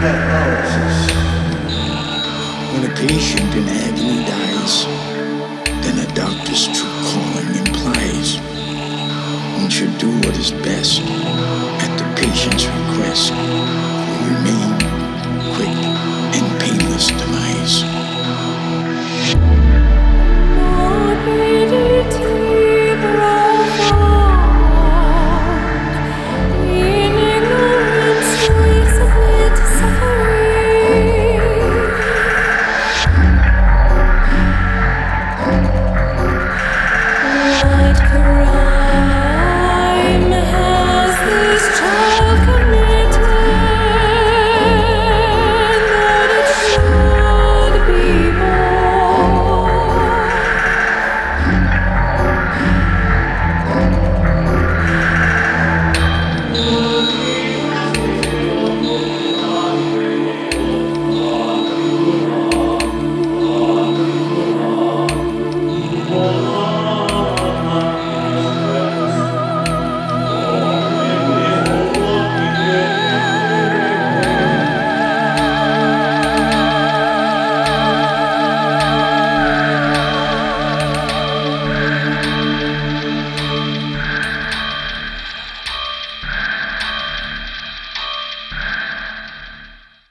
paralysis. When a patient in agony dies, then a doctor's true calling implies one should do what is best at the patient's request. Remain